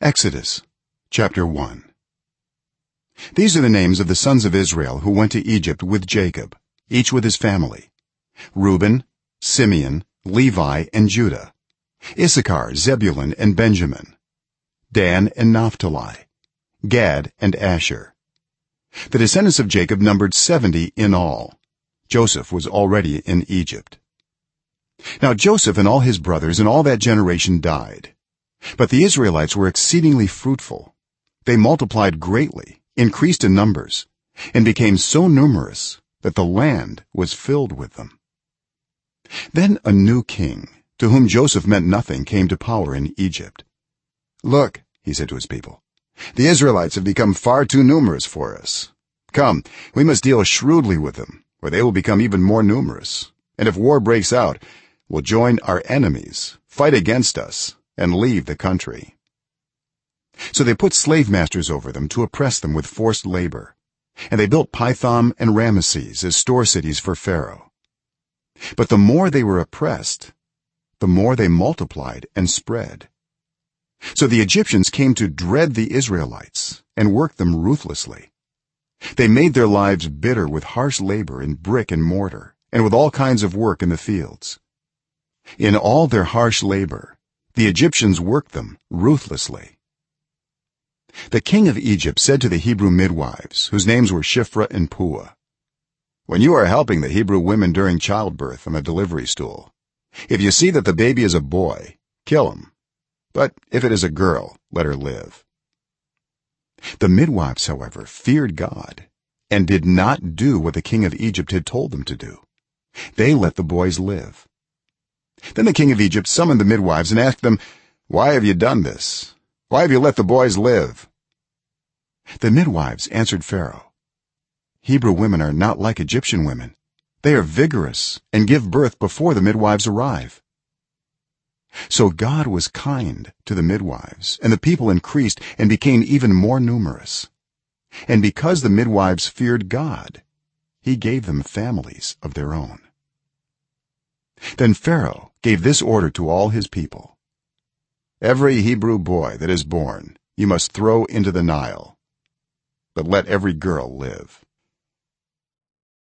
exodus chapter 1 these are the names of the sons of israel who went to egypt with jacob each with his family. Reuben simeon levi and judah. Issachar zebulun and benjamin. Dan and naphtali. Gad and asher. The descendants of jacob numbered 70 in all. Joseph was already in egypt. Now joseph and all his brothers and all that generation died but the israelites were exceedingly fruitful. They multiplied greatly increased in numbers and became so numerous that the land was filled with them. Then a new king to whom joseph meant nothing came to power in egypt. Look he said to his people the israelites have become far too numerous for us. Come we must deal shrewdly with them or they will become even more numerous. And if war breaks out will join our enemies fight against us and leave the country. So they put slave masters over them to oppress them with forced labor. And they built pithom and ramesses as store cities for pharaoh. But the more they were oppressed the more they multiplied and spread. So the egyptians came to dread the israelites and worked them ruthlessly. They made their lives bitter with harsh labor in brick and mortar and with all kinds of work in the fields. In all their harsh labor the egyptians worked them ruthlessly. The king of egypt said to the hebrew midwives whose names were shiphrah and puah when you are helping the hebrew women during childbirth on the delivery stool if you see that the baby is a boy kill him. But if it is a girl let her live. The midwives however feared god and did not do what the king of egypt had told them to do. They let the boys live then the king of egypt summoned the midwives and asked them why have you done this? Why have you let the boys live? The midwives answered pharaoh hebrew women are not like egyptian women. They are vigorous and give birth before the midwives arrive. So god was kind to the midwives and the people increased and became even more numerous. And because the midwives feared god he gave them families of their own then pharaoh gave this order to all his people. Every hebrew boy that is born you must throw into the nile but let every girl live